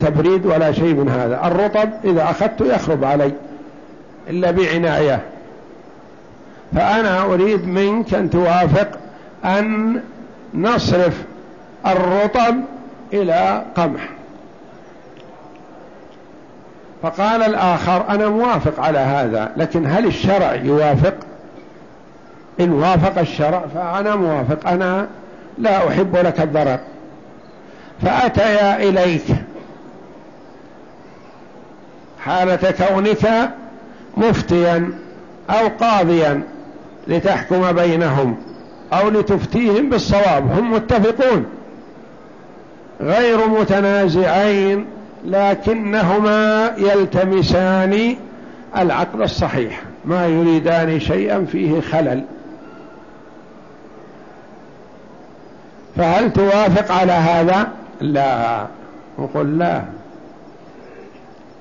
تبريد ولا شيء من هذا. الرطب إذا أخذت يخرب علي إلا بعناية. فأنا أريد منك أن توافق أن نصرف الرطب إلى قمح. فقال الآخر أنا موافق على هذا لكن هل الشرع يوافق؟ إن وافق الشرع فأنا موافق. أنا لا أحب لك الضرر. فأتيا إليك حالة كونك مفتيا أو قاضيا لتحكم بينهم أو لتفتيهم بالصواب هم متفقون. غير متنازعين لكنهما يلتمسان العقل الصحيح ما يريدان شيئا فيه خلل. فهل توافق على هذا؟ لا. نقول لا.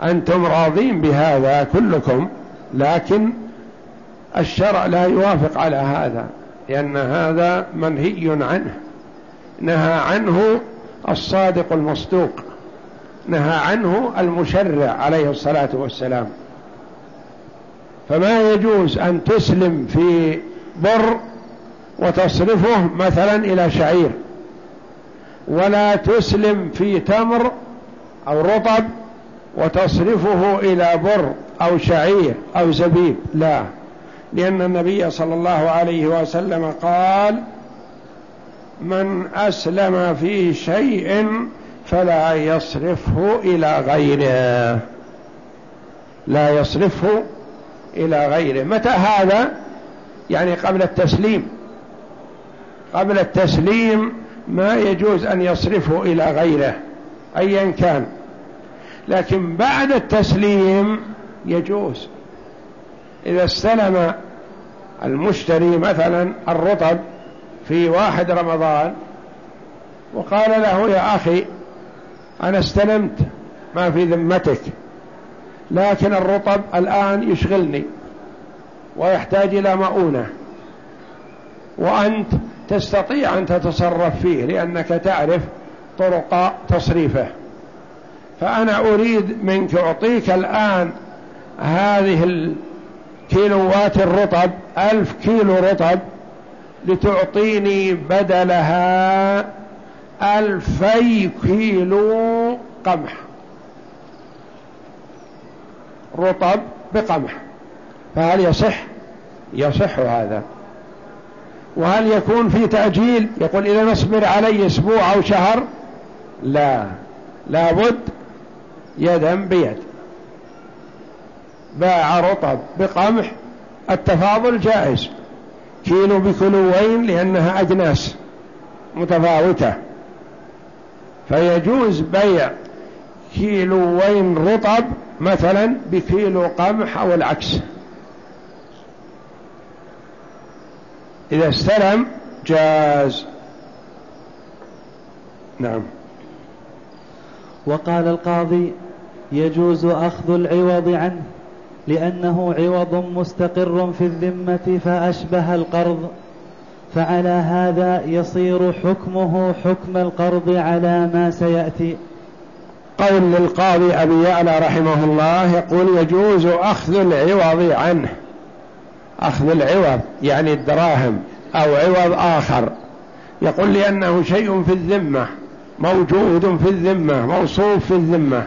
أنتم راضين بهذا كلكم لكن الشرع لا يوافق على هذا لأن هذا منهي عنه. نهى عنه الصادق المصدوق نهى عنه المشرع عليه الصلاة والسلام. فما يجوز أن تسلم في بر وتصرفه مثلا إلى شعير ولا تسلم في تمر أو رطب وتصرفه إلى بر أو شعير أو زبيب. لا. لأن النبي صلى الله عليه وسلم قال من أسلم في شيء فلا يصرفه إلى غيره. لا يصرفه إلى غيره. متى هذا؟ يعني قبل التسليم. قبل التسليم ما يجوز أن يصرفه إلى غيره أيا كان. لكن بعد التسليم يجوز. إذا استلم المشتري مثلا الرطب في واحد رمضان وقال له يا أخي أنا استلمت ما في ذمتك لكن الرطب الآن يشغلني ويحتاج إلى مؤونة وأنت تستطيع أن تتصرف فيه لأنك تعرف طرق تصريفه. فأنا أريد منك أعطيك الآن هذه الكيلوات الرطب ألف كيلو رطب لتعطيني بدلها ألفي كيلو قمح. رطب بقمح. فهل يصح؟ يصح هذا. وهل يكون في تأجيل؟ يقول إذا نصبر علي أسبوع أو شهر؟ لا. لابد يدا بيد. باع رطب بقمح التفاضل جائز. كيلو بكيلوين لأنها أجناس متفاوتة. فيجوز بيع كيلوين رطب مثلا بكيلو قمح أو العكس. إذا استلم جاز. نعم. وقال القاضي يجوز أخذ العوض عنه لأنه عوض مستقر في الذمة فأشبه القرض. فعلى هذا يصير حكمه حكم القرض على ما سيأتي. قول للقاضي أبي يعلى رحمه الله يقول يجوز أخذ العوض عنه. أخذ العوض يعني الدراهم أو عوض آخر. يقول لأنه شيء في الذمة موجود في الذمة موصوف في الذمة.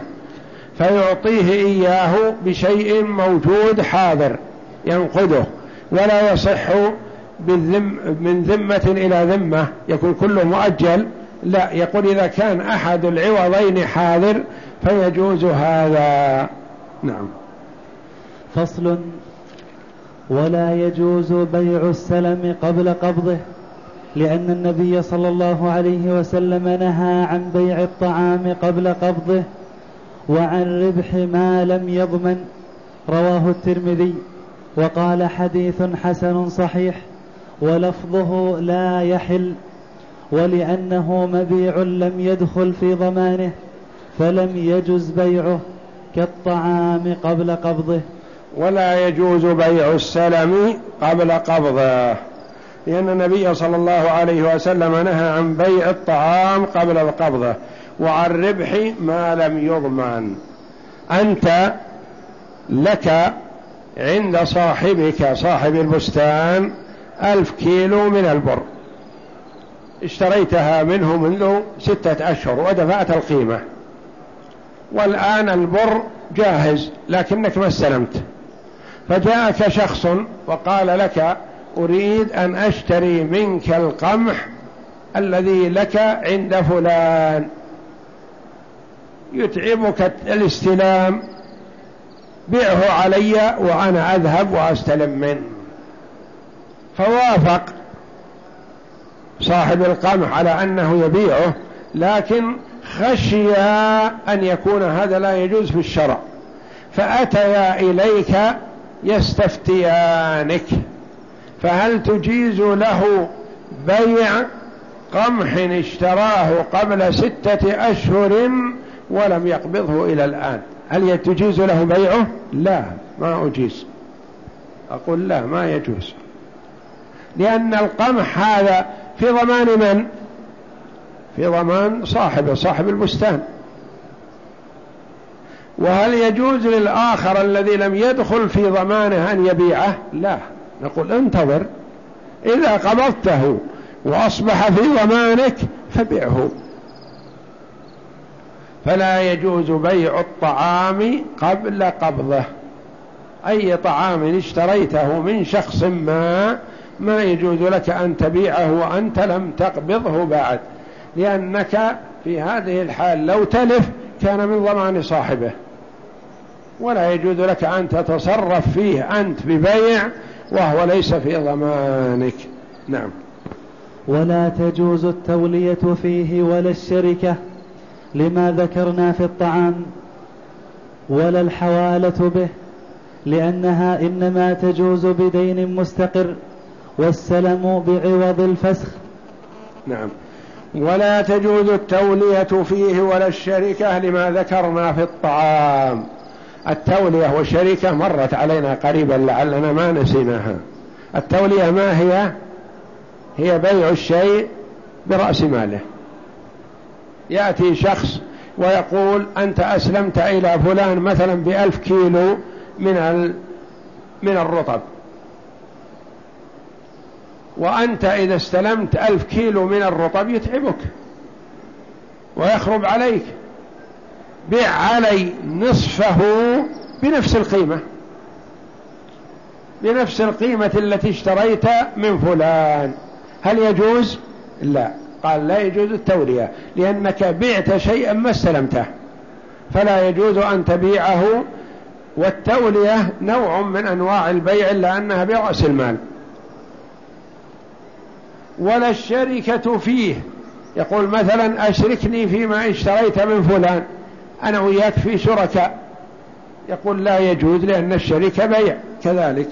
فيعطيه إياه بشيء موجود حاضر ينقذه ولا يصح من ذمة إلى ذمة يكون كله مؤجل. لا يقول إذا كان أحد العوضين حاضر فيجوز هذا. نعم. فصل. ولا يجوز بيع السلم قبل قبضه لأن النبي صلى الله عليه وسلم نهى عن بيع الطعام قبل قبضه. وعن ربح ما لم يضمن رواه الترمذي وقال حديث حسن صحيح ولفظه لا يحل ولأنه مبيع لم يدخل في ضمانه فلم يجز بيعه كالطعام قبل قبضه. ولا يجوز بيع السلم قبل قبضه لأن النبي صلى الله عليه وسلم نهى عن بيع الطعام قبل القبضة وعن ربح ما لم يضمن. أنت لك عند صاحبك صاحب البستان ألف كيلو من البر. اشتريتها منه منذ ستة أشهر ودفعت القيمة. والآن البر جاهز لكنك ما استلمت. فجاءك شخص وقال لك أريد أن أشتري منك القمح الذي لك عند فلان. يتعبك الاستلام. بيعه علي وأنا أذهب وأستلم منه. فوافق صاحب القمح على أنه يبيعه لكن خشي أن يكون هذا لا يجوز في الشرع. فأتيا إليك يستفتيانك. فهل تجيز له بيع قمح اشتراه قبل ستة أشهر ولم يقبضه إلى الآن. هل تجيز له بيعه؟ لا ما أجيز. أقول لا ما يجوز. لأن القمح هذا في ضمان من؟ في ضمان صاحبه صاحب البستان. وهل يجوز للآخر الذي لم يدخل في ضمانه أن يبيعه؟ لا. نقول انتظر. إذا قبضته وأصبح في ضمانك فبيعه فلا يجوز بيع الطعام قبل قبضه. أي طعام اشتريته من شخص ما ما يجوز لك أن تبيعه وأنت لم تقبضه بعد. لأنك في هذه الحال لو تلف كان من ضمان صاحبه. ولا يجوز لك أن تتصرف فيه أنت ببيع وهو ليس في ضمانك. نعم. ولا تجوز التولية فيه ولا الشركة. لما ذكرنا في الطعام ولا الحوالة به لأنها إنما تجوز بدين مستقر والسلم بعوض الفسخ. نعم. ولا تجوز التولية فيه ولا الشركة لما ذكرنا في الطعام. التولية والشركة مرت علينا قريبا لعلنا ما نسيناها. التولية ما هي؟ هي بيع الشيء برأس ماله. يأتي شخص ويقول أنت أسلمت إلى فلان مثلا بألف كيلو من من الرطب. وأنت إذا استلمت ألف كيلو من الرطب يتعبك ويخرب عليك. بيع علي نصفه بنفس القيمة بنفس القيمة التي اشتريت من فلان. هل يجوز؟ لا. قال لا يجوز التورية لأنك بعت شيئا ما استلمته. فلا يجوز أن تبيعه والتولية نوع من أنواع البيع إلا أنها برأس المال. ولا الشركة فيه. يقول مثلا أشركني فيما اشتريت من فلان أنا وياك في شركاء. يقول لا يجوز لأن الشركة بيع كذلك.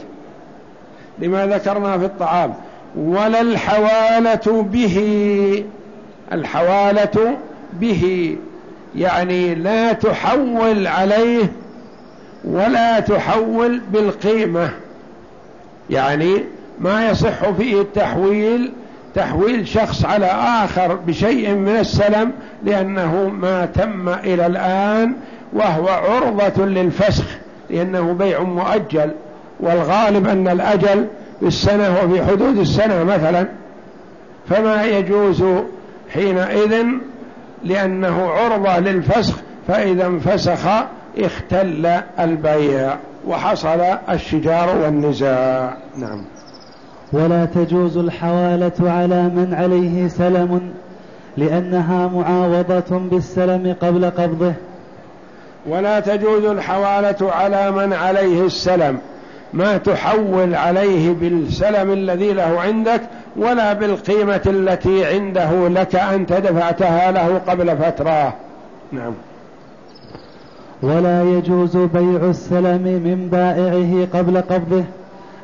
لما ذكرنا في الطعام ولا الحوالة به. الحوالة به. يعني لا تحول عليه ولا تحول بالقيمة. يعني ما يصح فيه التحويل تحويل شخص على آخر بشيء من السلم لأنه ما تم إلى الآن وهو عرضة للفسخ لأنه بيع مؤجل. والغالب أن الأجل بالسنة وفي حدود السنة مثلا فما يجوز حينئذ لأنه عرضة للفسخ فإذا انفسخ اختل البيع وحصل الشجار والنزاع. نعم. ولا تجوز الحوالة على من عليه سلم لأنها معاوضة بالسلم قبل قبضه. ولا تجوز الحوالة على من عليه السلم ما تحول عليه بالسلم الذي له عندك ولا بالقيمة التي عنده لك أنت دفعتها له قبل فترة. نعم. ولا يجوز بيع السلم من بائعه قبل قبضه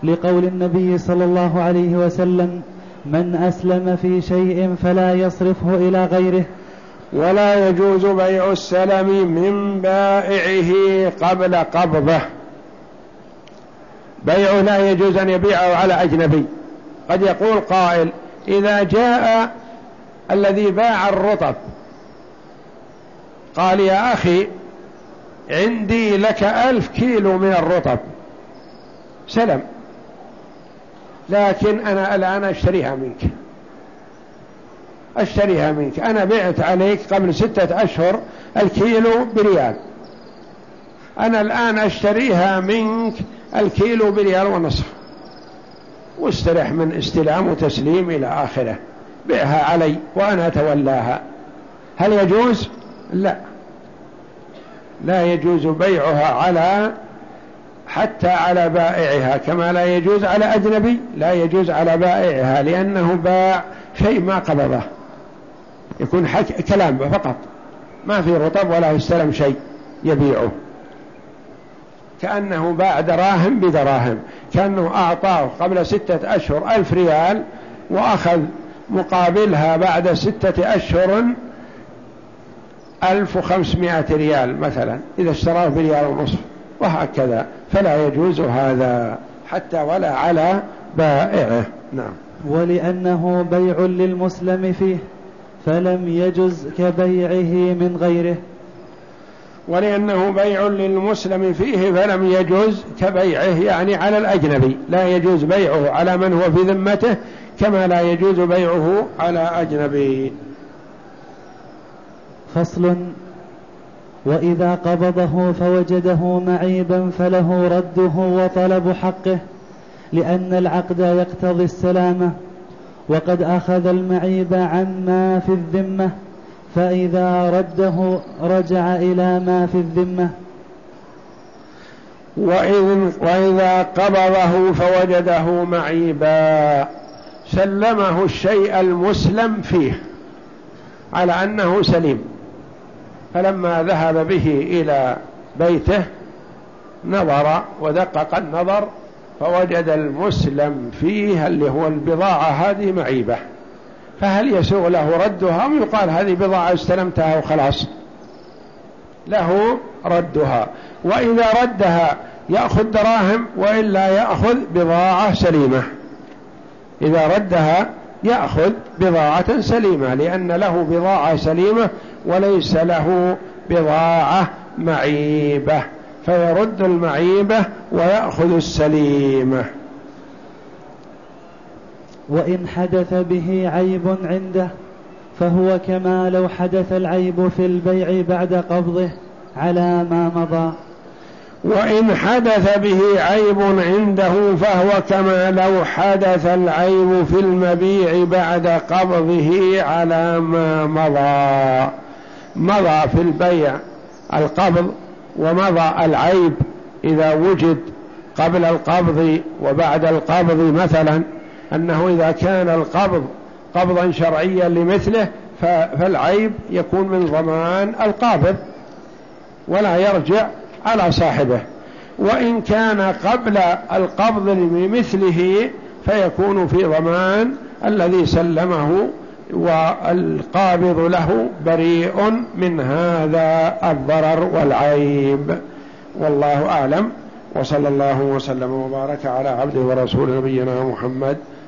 لقول النبي صلى الله عليه وسلم من أسلم في شيء فلا يصرفه إلى غيره. ولا يجوز بيع السلم من بائعه قبل قبضه. بيعه لا يجوز أن يبيعه على أجنبي. قد يقول قائل إذا جاء الذي باع الرطب قال يا أخي عندي لك ألف كيلو من الرطب. سلم. لكن أنا الآن أشتريها منك. أشتريها منك. أنا بعت عليك قبل ستة أشهر الكيلو بريال. أنا الآن أشتريها منك الكيلو بريال ونصف. واسترح من استلام وتسليم إلى آخره. بيعها علي وأنا أتولاها. هل يجوز؟ لا. لا يجوز بيعها على حتى على بائعها كما لا يجوز على أجنبي لا يجوز على بائعها لأنه باع شيء ما قبضه. يكون. كلام فقط. ما في رطب ولا استلم شيء يبيعه. كأنه باع دراهم بدراهم كأنه أعطاه قبل ستة أشهر ألف ريال وأخذ مقابلها بعد ستة أشهر ألف وخمسمائة ريال مثلا إذا اشتراه بريال ونصف وهكذا. فلا يجوز هذا حتى ولا على بائعه. نعم. ولأنه بيع للمسلم فيه فلم يجز كبيعه من غيره. ولأنه بيع للمسلم فيه فلم يجوز كبيعه يعني على الأجنبي لا يجوز بيعه على من هو في ذمته كما لا يجوز بيعه على أجنبي. فصل وإذا قبضه فوجده معيبا فله رده وطلب حقه لأن العقد يقتضي السلامة وقد أخذ المعيب عما في الذمة. فإذا رده رجع إلى ما في الذمة. وإذ وإذا قبضه فوجده معيبا. سلمه الشيء المسلم فيه على أنه سليم. فلما ذهب به إلى بيته نظر ودقق النظر فوجد المسلم فيه اللي هو البضاعة هذه معيبة. فهل يسوغ له ردها؟ أم يقال هذه بضاعة استلمتها وخلاص. له ردها. وإذا ردها يأخذ دراهم وإلا يأخذ بضاعة سليمة. إذا ردها يأخذ بضاعة سليمة لأن له بضاعة سليمة وليس له بضاعة معيبة. فيرد المعيبة ويأخذ السليمة. وإن حدث به عيب عنده فهو كما لو حدث العيب في البيع بعد قبضه على ما مضى. وإن حدث به عيب عنده فهو كما لو حدث العيب في المبيع بعد قبضه على ما مضى. مضى في البيع القبض ومضى العيب إذا وجد قبل القبض وبعد القبض مثلا. أنه إذا كان القبض قبضا شرعيا لمثله فالعيب يكون من ضمان القابض ولا يرجع على صاحبه. وإن كان قبل القبض لمثله فيكون في ضمان الذي سلمه والقابض له بريء من هذا الضرر والعيب. والله أعلم. وصلى الله وسلم وبارك على عبده ورسول نبينا محمد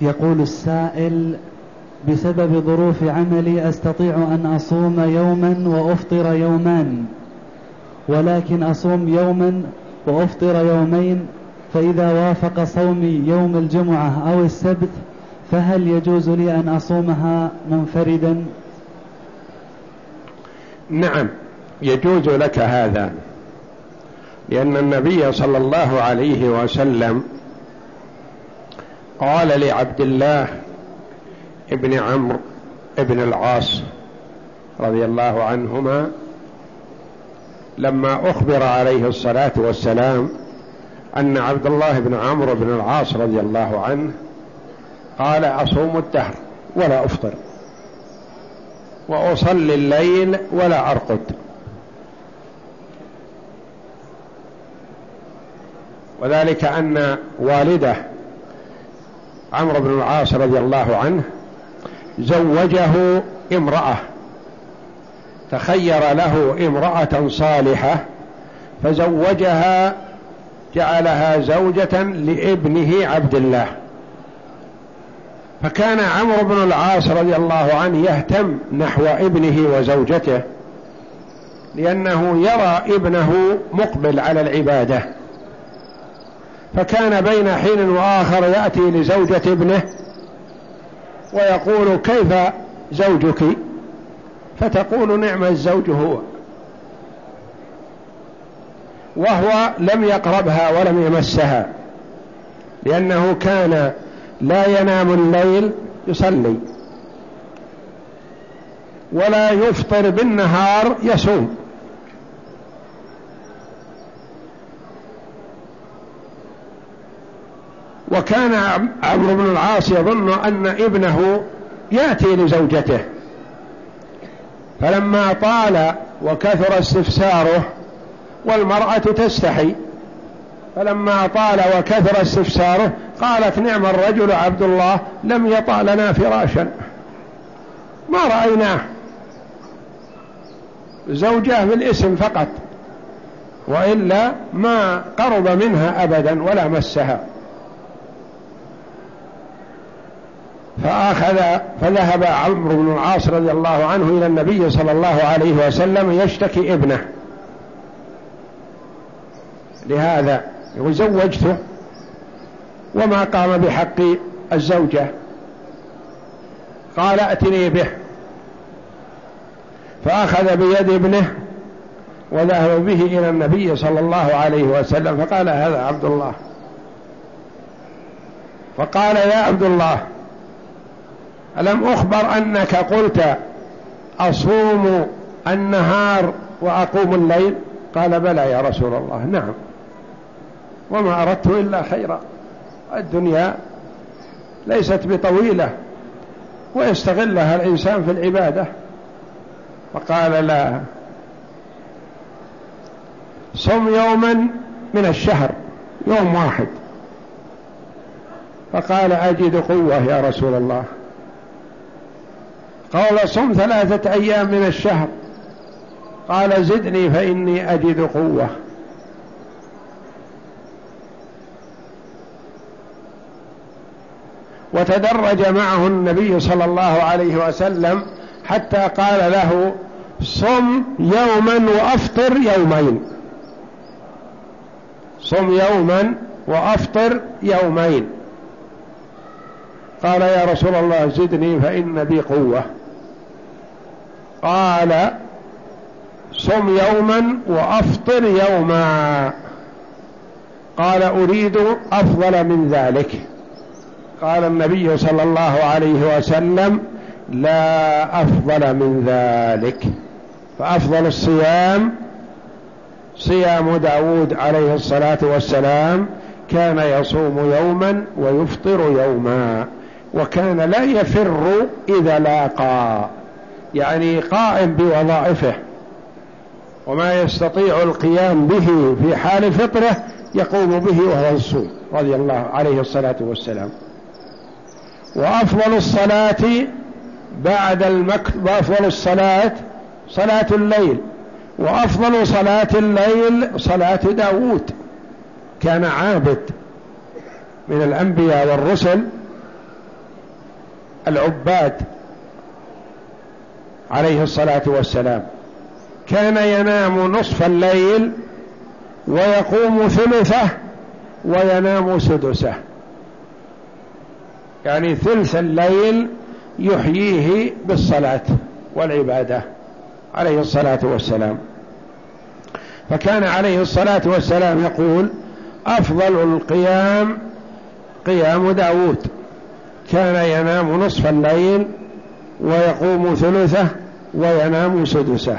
يقول السائل بسبب ظروف عملي أستطيع أن أصوم يوما وأفطر يومان ولكن أصوم يوما وأفطر يومين فإذا وافق صومي يوم الجمعة أو السبت فهل يجوز لي أن أصومها منفردا؟ نعم يجوز لك هذا لأن النبي صلى الله عليه وسلم قال لعبد الله ابن عمرو ابن العاص رضي الله عنهما لما أخبر عليه الصلاة والسلام أن عبد الله بن عمرو بن العاص رضي الله عنه قال أصوم الدهر ولا أفطر وأصلي الليل ولا أرقد. وذلك أن والده عمرو بن العاص رضي الله عنه زوجه امرأة تخير له امرأة صالحة فزوجها جعلها زوجة لابنه عبد الله. فكان عمرو بن العاص رضي الله عنه يهتم نحو ابنه وزوجته لأنه يرى ابنه مقبل على العبادة. فكان بين حين وآخر يأتي لزوجة ابنه ويقول كيف زوجك؟ فتقول نعم الزوج هو. وهو لم يقربها ولم يمسها لأنه كان لا ينام الليل يصلي ولا يفطر بالنهار يصوم. وكان عمرو بن العاص يظن أن ابنه يأتي لزوجته. فلما طال وكثر استفساره والمرأة تستحي. فلما طال وكثر استفساره قالت نعم الرجل عبد الله لم يطع لنا فراشا. ما رأيناه. زوجه بالاسم فقط. وإلا ما قرب منها أبدا ولا مسها. فأخذ فذهب عمرو بن العاص رضي الله عنه إلى النبي صلى الله عليه وسلم يشتكي ابنه. لهذا وزوجته وما قام بحق الزوجة. قال ائتني به. فأخذ بيد ابنه وذهب به إلى النبي صلى الله عليه وسلم. فقال هذا عبد الله. فقال يا عبد الله ألم أخبر أنك قلت أصوم النهار وأقوم الليل؟ قال بلى يا رسول الله نعم. وما أردت إلا خيرا. الدنيا ليست بطويلة ويستغلها الإنسان في العبادة. فقال لا. صم يوما من الشهر يوم واحد. فقال أجد قوة يا رسول الله. قال صم ثلاثة أيام من الشهر. قال زدني فإني أجد قوة. وتدرج معه النبي صلى الله عليه وسلم حتى قال له صم يوما وأفطر يومين. صم يوما وأفطر يومين. قال يا رسول الله زدني فإن بي قوة. قال صم يوما وأفطر يوما. قال أريد أفضل من ذلك. قال النبي صلى الله عليه وسلم لا أفضل من ذلك. فأفضل الصيام صيام داود عليه الصلاة والسلام. كان يصوم يوما ويفطر يوما. وكان لا يفر إذا لاقى. يعني قائم بوظائفه وما يستطيع القيام به في حال فطره يقوم به وهو الصوم رضي الله عليه الصلاة والسلام. وأفضل الصلاة بعد المكتب وأفضل الصلاة صلاة الليل. وأفضل صلاة الليل صلاة داود. كان عابد من الأنبياء والرسل العباد. عليه الصلاة والسلام. كان ينام نصف الليل ويقوم ثلثه وينام سدسه. يعني ثلث الليل يحييه بالصلاة والعبادة عليه الصلاة والسلام. فكان عليه الصلاة والسلام يقول أفضل القيام قيام داود. كان ينام نصف الليل ويقوم ثلثه وينام سدسه.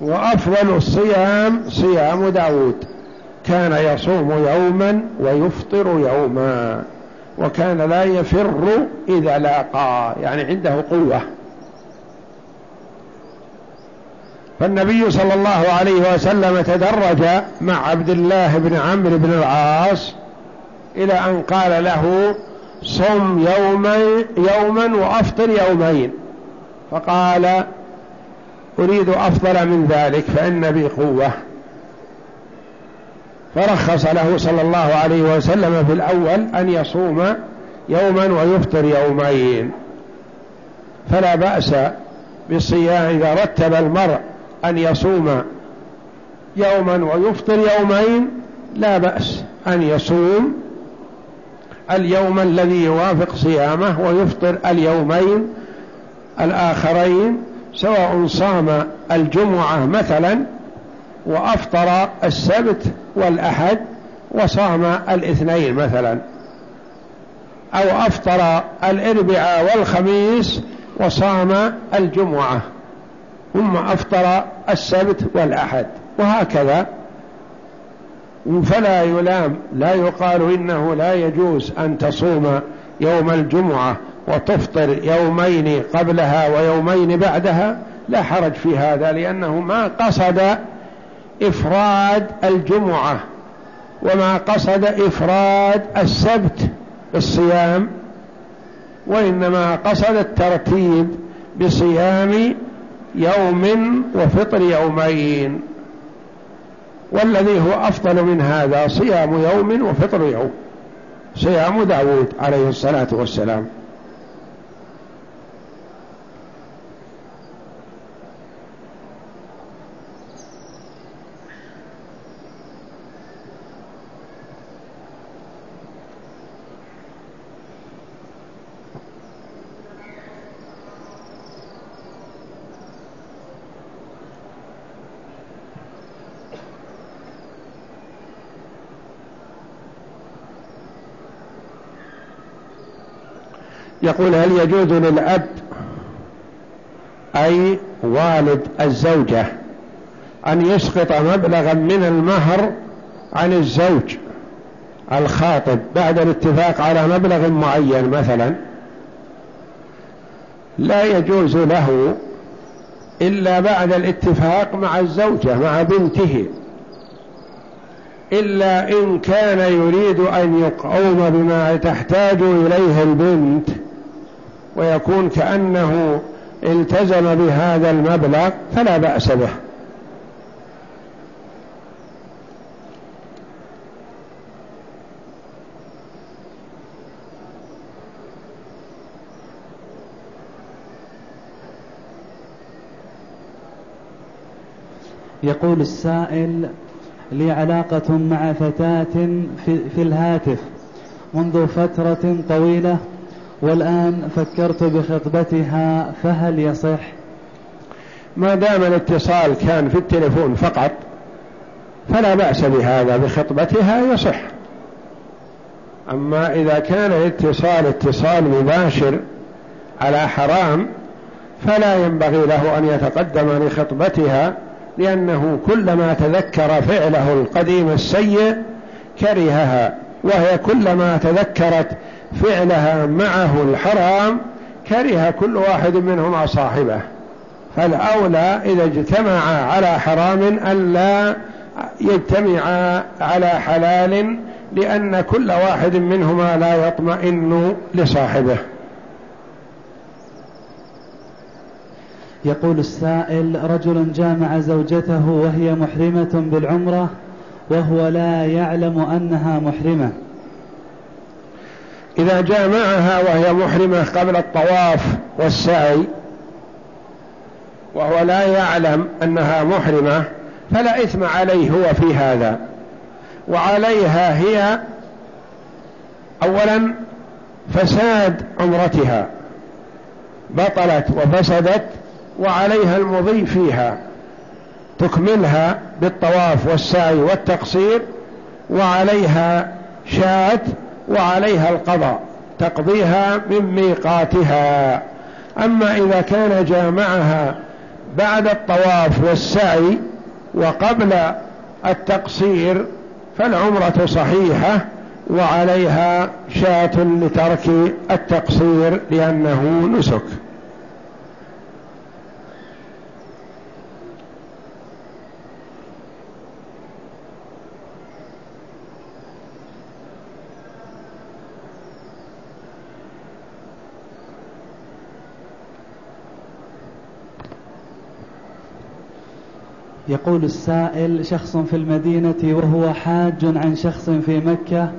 وأفضل الصيام صيام داود. كان يصوم يوما ويفطر يوما. وكان لا يفر إذا لاقى يعني عنده قوة. فالنبي صلى الله عليه وسلم تدرج مع عبد الله بن عمرو بن العاص إلى أن قال له صم يوما يوما وأفطر يومين. فقال أريد أفضل من ذلك فإن بي قوة. فرخص له صلى الله عليه وسلم في الأول أن يصوم يوما ويفطر يومين. فلا بأس بالصيام إذا رتب المرء أن يصوم يوما ويفطر يومين لا بأس أن يصوم اليوم الذي يوافق صيامه ويفطر اليومين الآخرين سواء صام الجمعة مثلا وأفطر السبت والأحد وصام الاثنين مثلا أو أفطر الإربعاء والخميس وصام الجمعة ثم أفطر السبت والأحد وهكذا. فلا يلام لا يقال إنه لا يجوز أن تصوم يوم الجمعة وتفطر يومين قبلها ويومين بعدها لا حرج في هذا لأنه ما قصد إفراد الجمعة وما قصد إفراد السبت بالصيام وإنما قصد الترتيب بصيام يوم وفطر يومين. والذي هو أفضل من هذا صيام يوم وفطر يوم. صيام داود عليه الصلاة والسلام. يقول هل يجوز للأب أي والد الزوجة أن يسقط مبلغا من المهر عن الزوج الخاطب بعد الاتفاق على مبلغ معين مثلا؟ لا يجوز له إلا بعد الاتفاق مع الزوجة مع بنته. إلا إن كان يريد أن يقوم بما تحتاج إليه البنت ويكون كأنه التزم بهذا المبلغ فلا بأس به. يقول السائل لي علاقة مع فتاة في, الهاتف منذ فترة طويلة والآن فكرت بخطبتها فهل يصح؟ ما دام الاتصال كان في التليفون فقط فلا بأس بهذا بخطبتها يصح. أما إذا كان الاتصال اتصال مباشر على حرام فلا ينبغي له أن يتقدم لخطبتها لأنه كلما تذكر فعله القديم السيء كرهها وهي كلما تذكرت فعلها معه الحرام كره كل واحد منهما صاحبه. فالأولى إذا اجتمعا على حرام ألا يجتمعا على حلال لأن كل واحد منهما لا يطمئن لصاحبه. يقول السائل رجل جامع زوجته وهي محرمة بالعمرة وهو لا يعلم أنها محرمة. إذا جامعها وهي محرمة قبل الطواف والسعي وهو لا يعلم أنها محرمة فلا إثم عليه هو في هذا. وعليها هي أولا فساد عمرتها بطلت وفسدت وعليها المضي فيها تكملها بالطواف والسعي والتقصير وعليها شاة وعليها القضاء تقضيها من ميقاتها. أما إذا كان جامعها بعد الطواف والسعي وقبل التقصير فالعمرة صحيحة وعليها شاة لترك التقصير لأنه نسك. يقول السائل شخص في المدينة وهو حاج عن شخص في مكة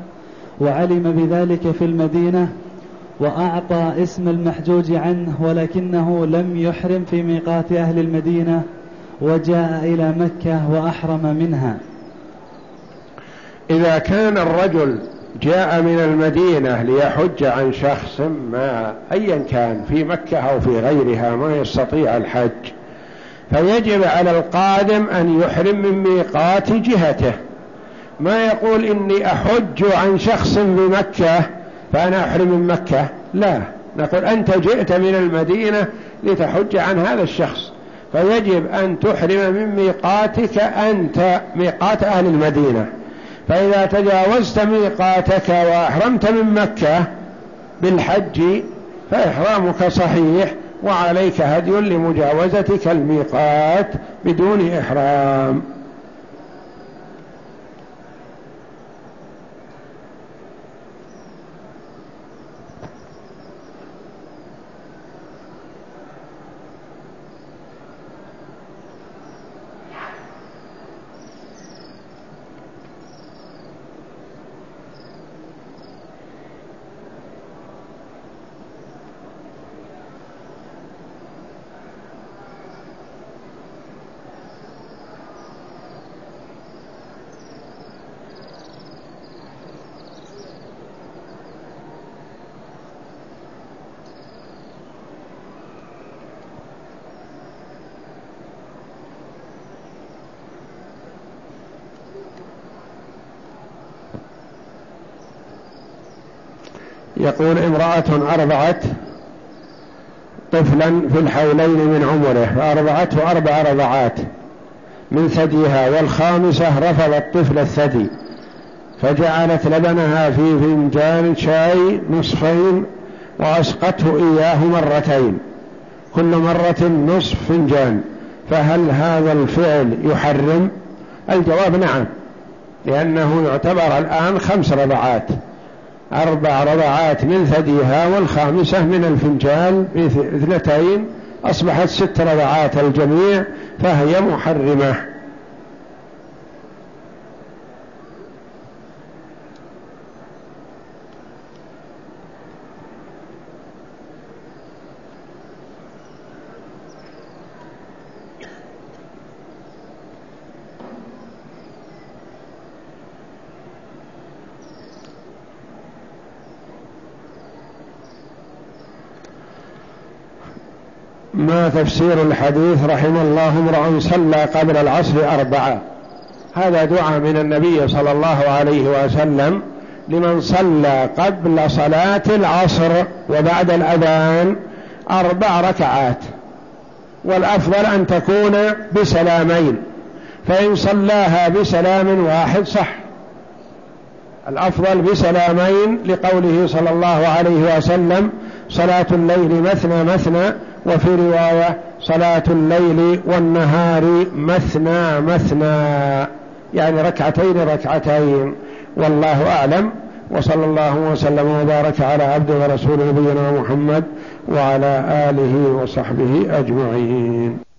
وعلم بذلك في المدينة وأعطى اسم المحجوج عنه ولكنه لم يحرم في ميقات أهل المدينة وجاء إلى مكة وأحرم منها. إذا كان الرجل جاء من المدينة ليحج عن شخص ما أيا كان في مكة أو في غيرها ما يستطيع الحج. فيجب على القادم أن يحرم من ميقات جهته. ما يقول إني أحج عن شخص بمكة فأنا أحرم من مكة؟ لا. نقول أنت جئت من المدينة لتحج عن هذا الشخص. فيجب أن تحرم من ميقاتك أنت ميقات أهل المدينة. فإذا تجاوزت ميقاتك وأحرمت من مكة بالحج فإحرامك صحيح. وعليك هدي لمجاوزتك الميقات بدون إحرام. يقول امرأة أرضعت طفلا في الحولين من عمره فأرضعته أربع رضعات من ثديها والخامسة رفض الطفل الثدي فجعلت لبنها في فنجان شاي نصفين وأسقته إياه مرتين كل مرة نصف فنجان فهل هذا الفعل يحرم؟ الجواب نعم لأنه يعتبر الآن خمس رضعات. أربع رضعات من ثديها والخامسة من الفنجان باثنتين أصبحت ست رضعات الجميع فهي محرمة. ما تفسير الحديث رحم الله امرأ صلى قبل العصر أربعة. هذا دعاء من النبي صلى الله عليه وسلم لمن صلى قبل صلاة العصر وبعد الأذان أربع ركعات. والأفضل أن تكون بسلامين فإن صلاها بسلام واحد صح. الأفضل بسلامين لقوله صلى الله عليه وسلم صلاة الليل مثنى مثنى وفي رواية صلاة الليل والنهار مثنى مثنى يعني ركعتين ركعتين والله أعلم. وصلى الله وسلم وبارك على عبد ورسول نبينا محمد وعلى آله وصحبه أجمعين.